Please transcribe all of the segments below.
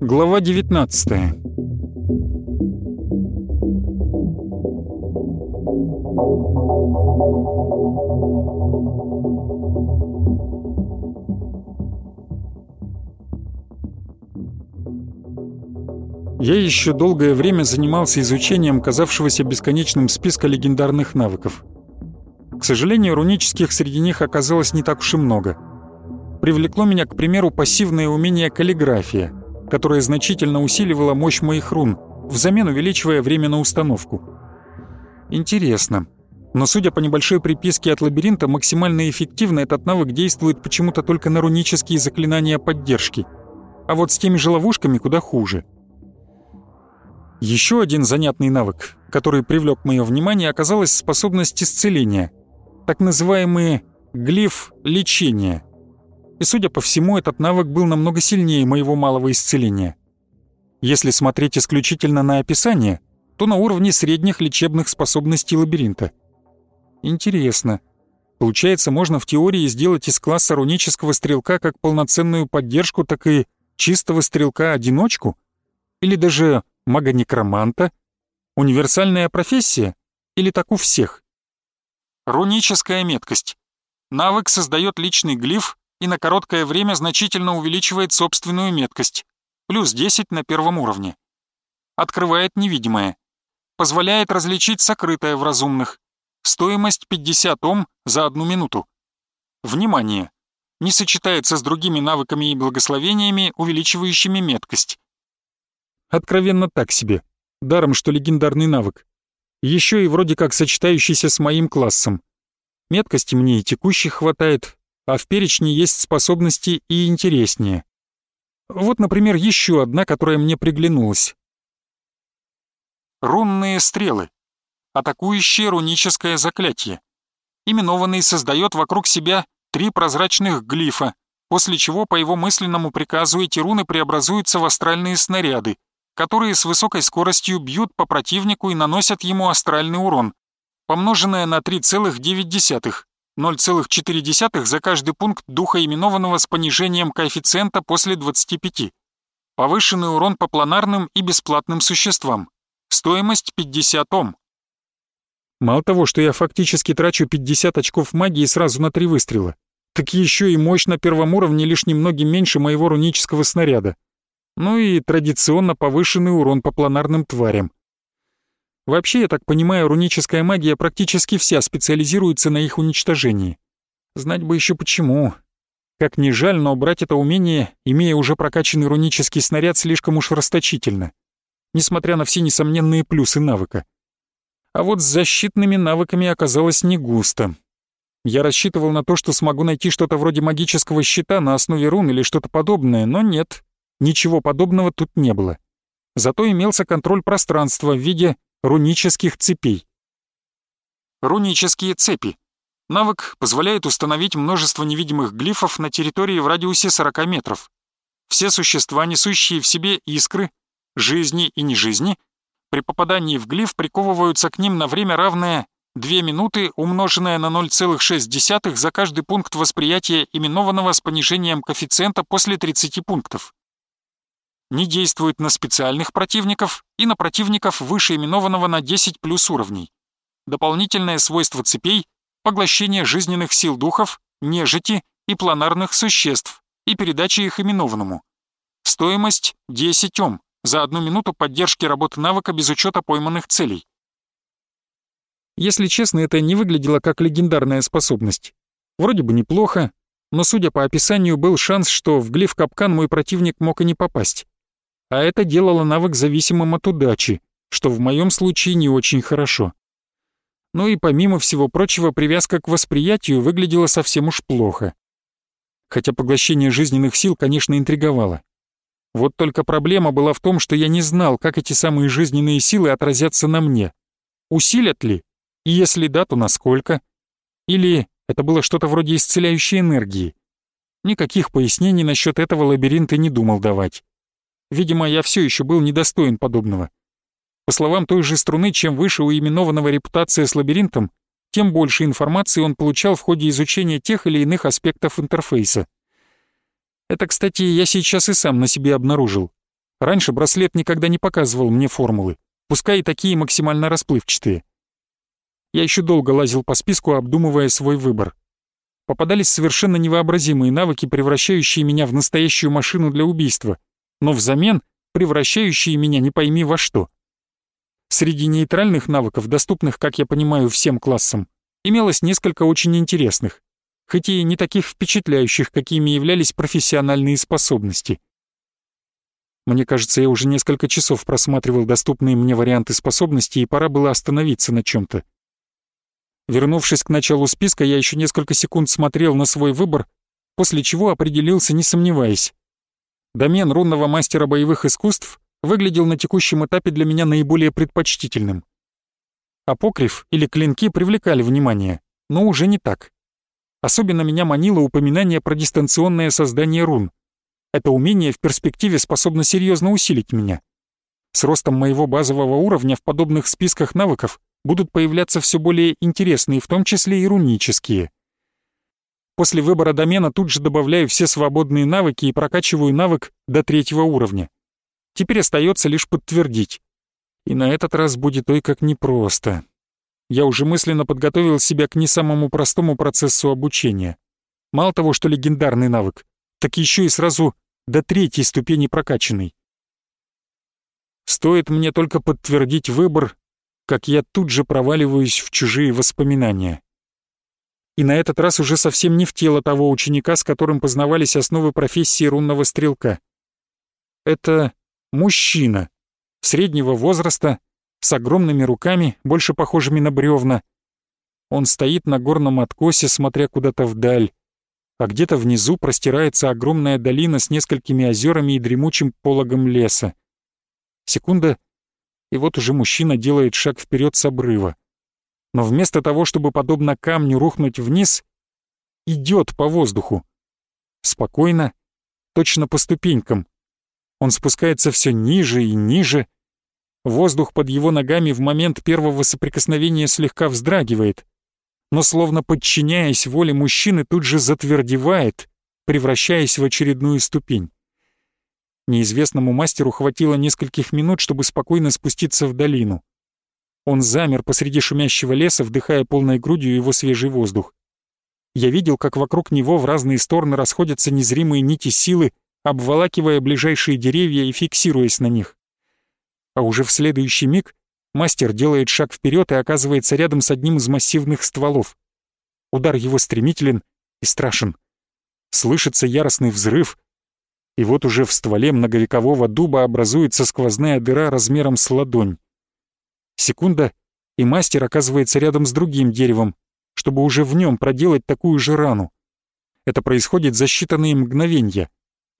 Глава 19 Я еще долгое время занимался изучением казавшегося бесконечным списка легендарных навыков. К сожалению, рунических среди них оказалось не так уж и много. Привлекло меня, к примеру, пассивное умение каллиграфия, которое значительно усиливало мощь моих рун, взамен увеличивая время на установку. Интересно. Но судя по небольшой приписке от лабиринта, максимально эффективно этот навык действует почему-то только на рунические заклинания поддержки. А вот с теми же ловушками куда хуже. Еще один занятный навык, который привлек мое внимание, оказалась способность исцеления. Так называемый глиф лечения. И судя по всему, этот навык был намного сильнее моего малого исцеления. Если смотреть исключительно на описание, то на уровне средних лечебных способностей лабиринта. Интересно. Получается, можно в теории сделать из класса рунического стрелка как полноценную поддержку, так и чистого стрелка-одиночку? Или даже мага-некроманта? Универсальная профессия? Или так у всех? Руническая меткость. Навык создает личный глиф и на короткое время значительно увеличивает собственную меткость. Плюс 10 на первом уровне. Открывает невидимое. Позволяет различить сокрытое в разумных. Стоимость 50 ом за одну минуту. Внимание! Не сочетается с другими навыками и благословениями, увеличивающими меткость. Откровенно так себе. Даром, что легендарный навык. Еще и вроде как сочетающийся с моим классом. Меткости мне и текущих хватает, а в перечне есть способности и интереснее. Вот, например, еще одна, которая мне приглянулась. Рунные стрелы. Атакующее руническое заклятие. Именованный создает вокруг себя три прозрачных глифа, после чего по его мысленному приказу эти руны преобразуются в астральные снаряды, которые с высокой скоростью бьют по противнику и наносят ему астральный урон, помноженное на 3,9, 0,4 за каждый пункт духа именованного с понижением коэффициента после 25. Повышенный урон по планарным и бесплатным существам. Стоимость 50 ом. Мало того, что я фактически трачу 50 очков магии сразу на три выстрела, так еще и мощь на первом уровне лишь немного меньше моего рунического снаряда ну и традиционно повышенный урон по планарным тварям. Вообще, я так понимаю, руническая магия практически вся специализируется на их уничтожении. Знать бы еще почему. Как ни жаль, но брать это умение, имея уже прокачанный рунический снаряд, слишком уж расточительно. Несмотря на все несомненные плюсы навыка. А вот с защитными навыками оказалось не густо. Я рассчитывал на то, что смогу найти что-то вроде магического щита на основе рун или что-то подобное, но нет. Ничего подобного тут не было. Зато имелся контроль пространства в виде рунических цепей. Рунические цепи. Навык позволяет установить множество невидимых глифов на территории в радиусе 40 метров. Все существа, несущие в себе искры, жизни и нежизни, при попадании в глиф приковываются к ним на время равное 2 минуты, умноженное на 0,6 за каждый пункт восприятия именованного с понижением коэффициента после 30 пунктов не действует на специальных противников и на противников вышеименованного на 10 плюс уровней. Дополнительное свойство цепей — поглощение жизненных сил духов, нежити и планарных существ и передача их именованному. Стоимость — 10 ом за одну минуту поддержки работы навыка без учета пойманных целей. Если честно, это не выглядело как легендарная способность. Вроде бы неплохо, но судя по описанию, был шанс, что в глиф-капкан мой противник мог и не попасть а это делало навык зависимым от удачи, что в моем случае не очень хорошо. Ну и помимо всего прочего, привязка к восприятию выглядела совсем уж плохо. Хотя поглощение жизненных сил, конечно, интриговало. Вот только проблема была в том, что я не знал, как эти самые жизненные силы отразятся на мне. Усилят ли? И если да, то насколько? Или это было что-то вроде исцеляющей энергии? Никаких пояснений насчет этого лабиринта не думал давать. Видимо, я все еще был недостоин подобного. По словам той же струны, чем выше у именованного репутация с лабиринтом, тем больше информации он получал в ходе изучения тех или иных аспектов интерфейса. Это, кстати, я сейчас и сам на себе обнаружил. Раньше браслет никогда не показывал мне формулы, пускай и такие максимально расплывчатые. Я еще долго лазил по списку, обдумывая свой выбор. Попадались совершенно невообразимые навыки, превращающие меня в настоящую машину для убийства, но взамен превращающие меня не пойми во что. Среди нейтральных навыков, доступных, как я понимаю, всем классам, имелось несколько очень интересных, хоть и не таких впечатляющих, какими являлись профессиональные способности. Мне кажется, я уже несколько часов просматривал доступные мне варианты способностей, и пора было остановиться на чем то Вернувшись к началу списка, я еще несколько секунд смотрел на свой выбор, после чего определился, не сомневаясь. Домен рунного мастера боевых искусств выглядел на текущем этапе для меня наиболее предпочтительным. Апокриф или клинки привлекали внимание, но уже не так. Особенно меня манило упоминание про дистанционное создание рун. Это умение в перспективе способно серьезно усилить меня. С ростом моего базового уровня в подобных списках навыков будут появляться все более интересные, в том числе и рунические. После выбора домена тут же добавляю все свободные навыки и прокачиваю навык до третьего уровня. Теперь остается лишь подтвердить. И на этот раз будет ой как непросто. Я уже мысленно подготовил себя к не самому простому процессу обучения. Мало того, что легендарный навык, так еще и сразу до третьей ступени прокачанный. Стоит мне только подтвердить выбор, как я тут же проваливаюсь в чужие воспоминания. И на этот раз уже совсем не в тело того ученика, с которым познавались основы профессии рунного стрелка. Это мужчина, среднего возраста, с огромными руками, больше похожими на бревна. Он стоит на горном откосе, смотря куда-то вдаль, а где-то внизу простирается огромная долина с несколькими озерами и дремучим пологом леса. Секунда, и вот уже мужчина делает шаг вперед с обрыва. Но вместо того, чтобы подобно камню рухнуть вниз, идет по воздуху. Спокойно, точно по ступенькам. Он спускается все ниже и ниже. Воздух под его ногами в момент первого соприкосновения слегка вздрагивает, но словно подчиняясь воле мужчины, тут же затвердевает, превращаясь в очередную ступень. Неизвестному мастеру хватило нескольких минут, чтобы спокойно спуститься в долину. Он замер посреди шумящего леса, вдыхая полной грудью его свежий воздух. Я видел, как вокруг него в разные стороны расходятся незримые нити силы, обволакивая ближайшие деревья и фиксируясь на них. А уже в следующий миг мастер делает шаг вперед и оказывается рядом с одним из массивных стволов. Удар его стремителен и страшен. Слышится яростный взрыв, и вот уже в стволе многовекового дуба образуется сквозная дыра размером с ладонь. Секунда, и мастер оказывается рядом с другим деревом, чтобы уже в нем проделать такую же рану. Это происходит за считанные мгновения.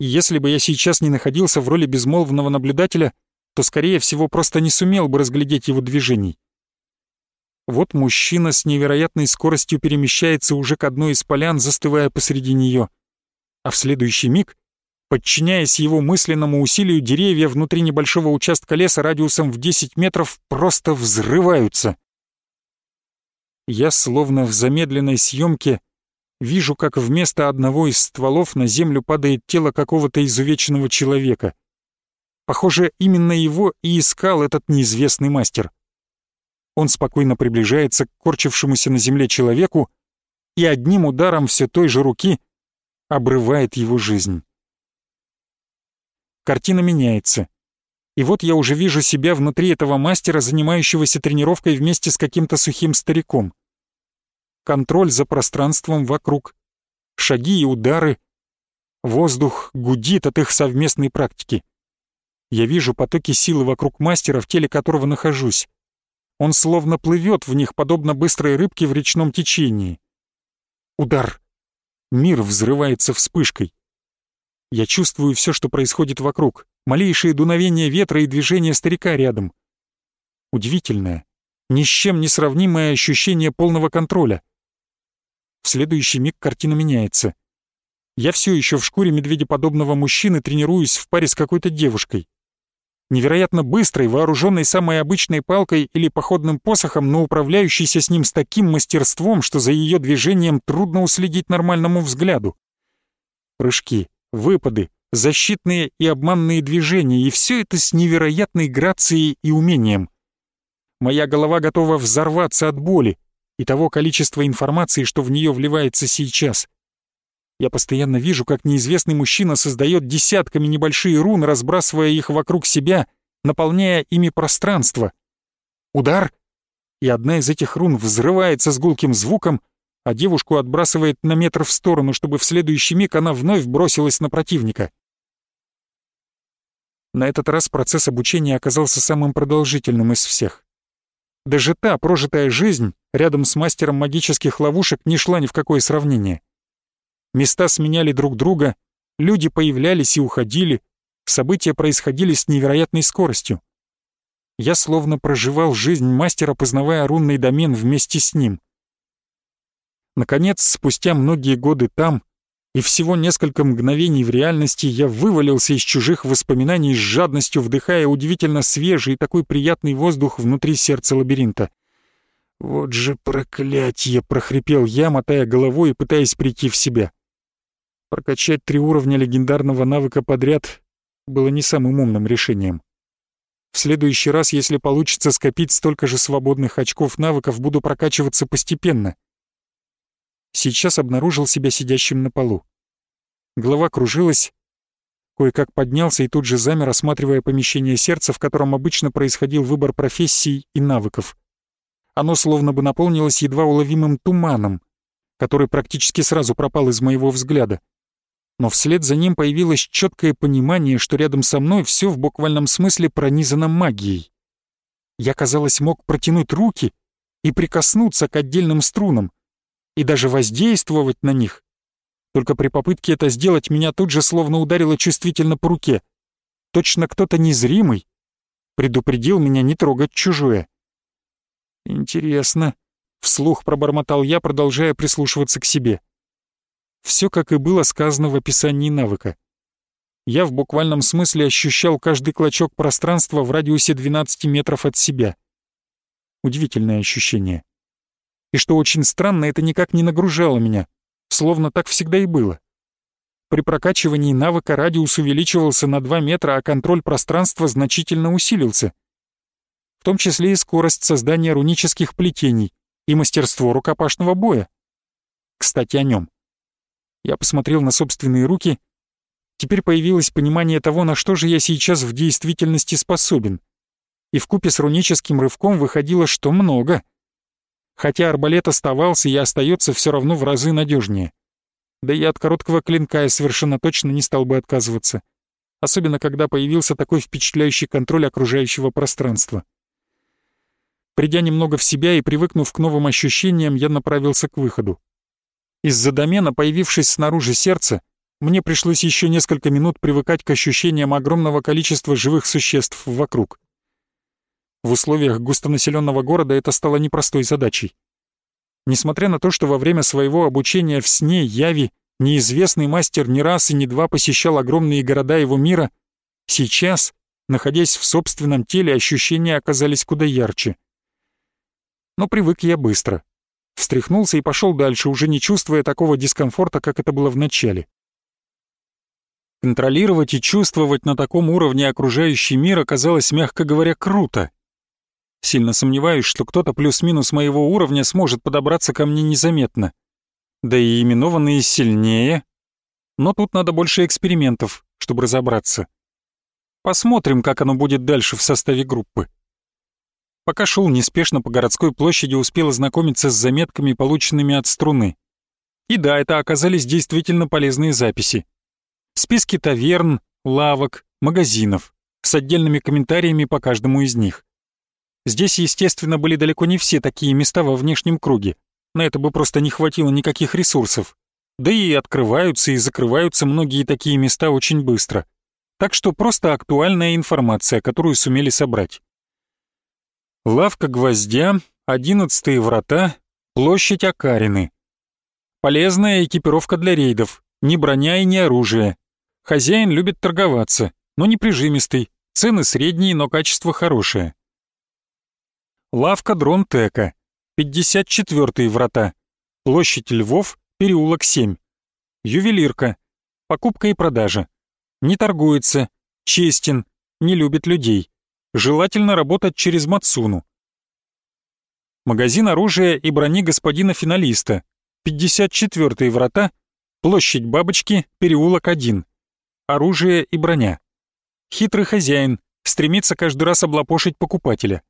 И если бы я сейчас не находился в роли безмолвного наблюдателя, то, скорее всего, просто не сумел бы разглядеть его движений. Вот мужчина с невероятной скоростью перемещается уже к одной из полян, застывая посреди нее. А в следующий миг Подчиняясь его мысленному усилию, деревья внутри небольшого участка леса радиусом в 10 метров просто взрываются. Я, словно в замедленной съемке, вижу, как вместо одного из стволов на землю падает тело какого-то изувеченного человека. Похоже, именно его и искал этот неизвестный мастер. Он спокойно приближается к корчившемуся на земле человеку и одним ударом все той же руки обрывает его жизнь. Картина меняется. И вот я уже вижу себя внутри этого мастера, занимающегося тренировкой вместе с каким-то сухим стариком. Контроль за пространством вокруг. Шаги и удары. Воздух гудит от их совместной практики. Я вижу потоки силы вокруг мастера, в теле которого нахожусь. Он словно плывет в них, подобно быстрой рыбке в речном течении. Удар. Мир взрывается вспышкой. Я чувствую все, что происходит вокруг, малейшие дуновения ветра и движения старика рядом. Удивительное, ни с чем не сравнимое ощущение полного контроля. В следующий миг картина меняется. Я все еще в шкуре медведеподобного мужчины тренируюсь в паре с какой-то девушкой. невероятно быстрой, вооруженной самой обычной палкой или походным посохом, но управляющейся с ним с таким мастерством, что за ее движением трудно уследить нормальному взгляду. Прыжки, выпады, защитные и обманные движения, и все это с невероятной грацией и умением. Моя голова готова взорваться от боли и того количества информации, что в нее вливается сейчас. Я постоянно вижу, как неизвестный мужчина создает десятками небольшие рун, разбрасывая их вокруг себя, наполняя ими пространство. Удар, и одна из этих рун взрывается с гулким звуком, а девушку отбрасывает на метр в сторону, чтобы в следующий миг она вновь бросилась на противника. На этот раз процесс обучения оказался самым продолжительным из всех. Даже та прожитая жизнь рядом с мастером магических ловушек не шла ни в какое сравнение. Места сменяли друг друга, люди появлялись и уходили, события происходили с невероятной скоростью. Я словно проживал жизнь мастера, познавая рунный домен вместе с ним. Наконец, спустя многие годы там, и всего несколько мгновений в реальности я вывалился из чужих воспоминаний с жадностью, вдыхая удивительно свежий и такой приятный воздух внутри сердца лабиринта. «Вот же проклятье!» — прохрипел я, мотая головой и пытаясь прийти в себя. Прокачать три уровня легендарного навыка подряд было не самым умным решением. В следующий раз, если получится скопить столько же свободных очков навыков, буду прокачиваться постепенно. Сейчас обнаружил себя сидящим на полу. Голова кружилась, кое-как поднялся и тут же замер, осматривая помещение сердца, в котором обычно происходил выбор профессий и навыков. Оно словно бы наполнилось едва уловимым туманом, который практически сразу пропал из моего взгляда но вслед за ним появилось четкое понимание, что рядом со мной все в буквальном смысле пронизано магией. Я, казалось, мог протянуть руки и прикоснуться к отдельным струнам, и даже воздействовать на них. Только при попытке это сделать меня тут же словно ударило чувствительно по руке. Точно кто-то незримый предупредил меня не трогать чужое. «Интересно», — вслух пробормотал я, продолжая прислушиваться к себе. — все, как и было сказано в описании навыка. Я в буквальном смысле ощущал каждый клочок пространства в радиусе 12 метров от себя. Удивительное ощущение. И что очень странно, это никак не нагружало меня, словно так всегда и было. При прокачивании навыка радиус увеличивался на 2 метра, а контроль пространства значительно усилился. В том числе и скорость создания рунических плетений и мастерство рукопашного боя. Кстати, о нем. Я посмотрел на собственные руки. Теперь появилось понимание того, на что же я сейчас в действительности способен. И в купе с руническим рывком выходило, что много. Хотя арбалет оставался и остается все равно в разы надежнее. Да и от короткого клинка я совершенно точно не стал бы отказываться. Особенно, когда появился такой впечатляющий контроль окружающего пространства. Придя немного в себя и привыкнув к новым ощущениям, я направился к выходу. Из-за домена, появившись снаружи сердца, мне пришлось еще несколько минут привыкать к ощущениям огромного количества живых существ вокруг. В условиях густонаселенного города это стало непростой задачей. Несмотря на то, что во время своего обучения в сне Яви неизвестный мастер ни раз и ни два посещал огромные города его мира, сейчас, находясь в собственном теле, ощущения оказались куда ярче. Но привык я быстро — встряхнулся и пошел дальше, уже не чувствуя такого дискомфорта, как это было в начале. Контролировать и чувствовать на таком уровне окружающий мир оказалось, мягко говоря, круто. Сильно сомневаюсь, что кто-то плюс-минус моего уровня сможет подобраться ко мне незаметно. Да и именованные сильнее. Но тут надо больше экспериментов, чтобы разобраться. Посмотрим, как оно будет дальше в составе группы. Пока шел неспешно по городской площади, успел ознакомиться с заметками, полученными от струны. И да, это оказались действительно полезные записи. Списки таверн, лавок, магазинов, с отдельными комментариями по каждому из них. Здесь, естественно, были далеко не все такие места во внешнем круге. На это бы просто не хватило никаких ресурсов. Да и открываются и закрываются многие такие места очень быстро. Так что просто актуальная информация, которую сумели собрать. Лавка гвоздя, одиннадцатые врата, площадь Акарины. Полезная экипировка для рейдов, ни броня и ни оружие. Хозяин любит торговаться, но не прижимистый, Цены средние, но качество хорошее. Лавка Дронтека, 54-е врата, площадь Львов, переулок 7. Ювелирка, покупка и продажа. Не торгуется, честен, не любит людей. Желательно работать через Мацуну. Магазин оружия и брони господина финалиста, 54-е врата, площадь Бабочки, переулок 1. Оружие и броня. Хитрый хозяин, стремится каждый раз облапошить покупателя.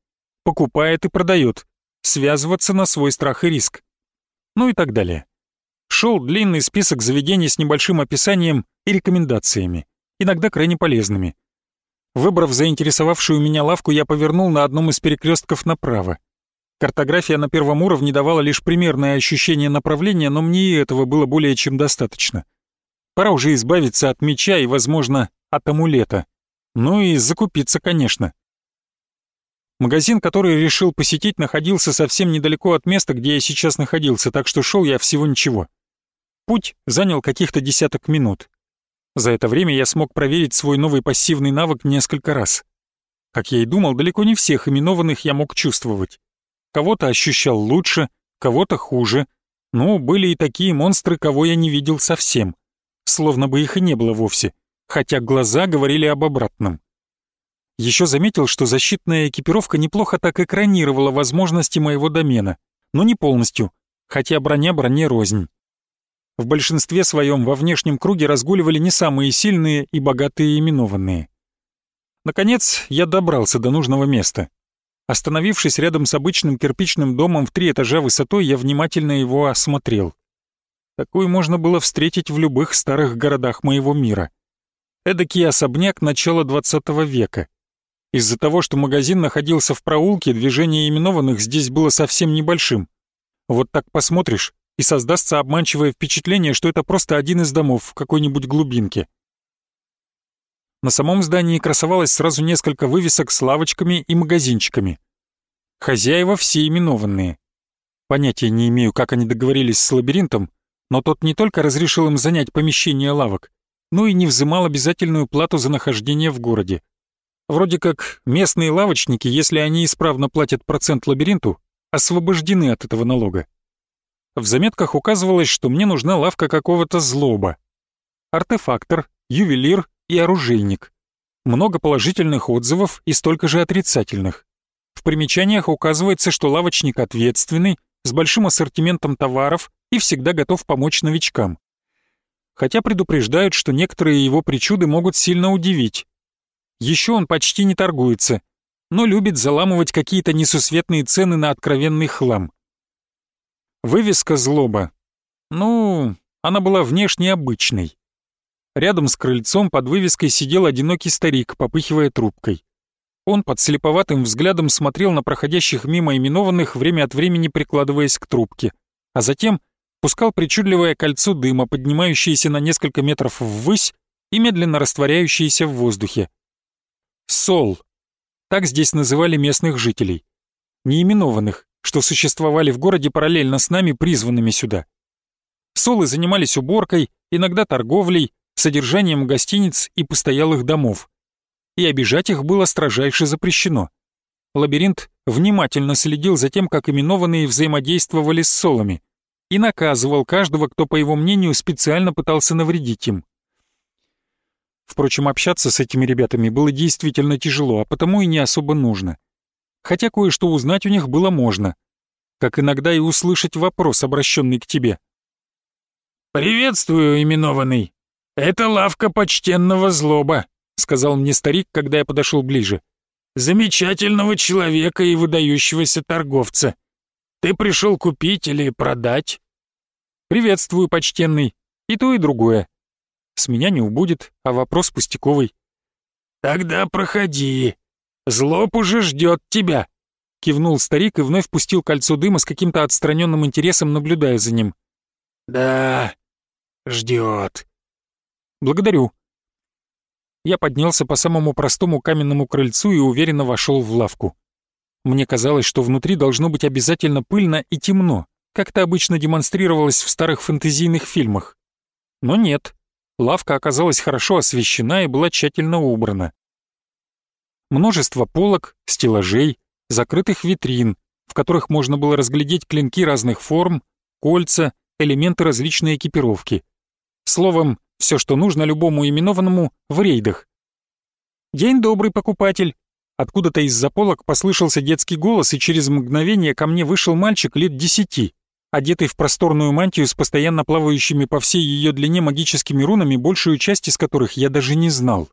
Покупает и продает, связываться на свой страх и риск. Ну и так далее. Шел длинный список заведений с небольшим описанием и рекомендациями, иногда крайне полезными. Выбрав заинтересовавшую меня лавку, я повернул на одном из перекрестков направо. Картография на первом уровне давала лишь примерное ощущение направления, но мне и этого было более чем достаточно. Пора уже избавиться от меча и, возможно, от амулета. Ну и закупиться, конечно. Магазин, который решил посетить, находился совсем недалеко от места, где я сейчас находился, так что шел я всего ничего. Путь занял каких-то десяток минут. За это время я смог проверить свой новый пассивный навык несколько раз. Как я и думал, далеко не всех именованных я мог чувствовать. Кого-то ощущал лучше, кого-то хуже. Ну, были и такие монстры, кого я не видел совсем. Словно бы их и не было вовсе хотя глаза говорили об обратном. Еще заметил, что защитная экипировка неплохо так экранировала возможности моего домена, но не полностью, хотя броня броне рознь. В большинстве своем во внешнем круге разгуливали не самые сильные и богатые именованные. Наконец, я добрался до нужного места. Остановившись рядом с обычным кирпичным домом в три этажа высотой, я внимательно его осмотрел. Такую можно было встретить в любых старых городах моего мира — Эдакий особняк начала 20 века. Из-за того, что магазин находился в проулке, движение именованных здесь было совсем небольшим. Вот так посмотришь, и создастся обманчивое впечатление, что это просто один из домов в какой-нибудь глубинке. На самом здании красовалось сразу несколько вывесок с лавочками и магазинчиками. Хозяева все именованные. Понятия не имею, как они договорились с лабиринтом, но тот не только разрешил им занять помещение лавок, ну и не взымал обязательную плату за нахождение в городе. Вроде как местные лавочники, если они исправно платят процент лабиринту, освобождены от этого налога. В заметках указывалось, что мне нужна лавка какого-то злоба. Артефактор, ювелир и оружейник. Много положительных отзывов и столько же отрицательных. В примечаниях указывается, что лавочник ответственный, с большим ассортиментом товаров и всегда готов помочь новичкам хотя предупреждают, что некоторые его причуды могут сильно удивить. Еще он почти не торгуется, но любит заламывать какие-то несусветные цены на откровенный хлам. Вывеска «Злоба». Ну, она была внешне обычной. Рядом с крыльцом под вывеской сидел одинокий старик, попыхивая трубкой. Он под слеповатым взглядом смотрел на проходящих мимо именованных, время от времени прикладываясь к трубке, а затем — пускал причудливое кольцо дыма, поднимающееся на несколько метров ввысь и медленно растворяющееся в воздухе. Сол. Так здесь называли местных жителей. Неименованных, что существовали в городе параллельно с нами, призванными сюда. Солы занимались уборкой, иногда торговлей, содержанием гостиниц и постоялых домов. И обижать их было строжайше запрещено. Лабиринт внимательно следил за тем, как именованные взаимодействовали с солами — и наказывал каждого, кто, по его мнению, специально пытался навредить им. Впрочем, общаться с этими ребятами было действительно тяжело, а потому и не особо нужно. Хотя кое-что узнать у них было можно. Как иногда и услышать вопрос, обращенный к тебе. «Приветствую, именованный. Это лавка почтенного злоба», — сказал мне старик, когда я подошел ближе. «Замечательного человека и выдающегося торговца. Ты пришел купить или продать?» «Приветствую, почтенный. И то, и другое. С меня не убудет, а вопрос пустяковый». «Тогда проходи. Злоб уже ждет тебя», — кивнул старик и вновь пустил кольцо дыма с каким-то отстраненным интересом, наблюдая за ним. «Да, ждет». «Благодарю». Я поднялся по самому простому каменному крыльцу и уверенно вошел в лавку. Мне казалось, что внутри должно быть обязательно пыльно и темно, как это обычно демонстрировалось в старых фэнтезийных фильмах. Но нет, лавка оказалась хорошо освещена и была тщательно убрана. Множество полок, стеллажей, закрытых витрин, в которых можно было разглядеть клинки разных форм, кольца, элементы различной экипировки. Словом, все, что нужно любому именованному в рейдах. «День добрый, покупатель!» Откуда-то из-за полок послышался детский голос, и через мгновение ко мне вышел мальчик лет десяти, одетый в просторную мантию с постоянно плавающими по всей ее длине магическими рунами, большую часть из которых я даже не знал.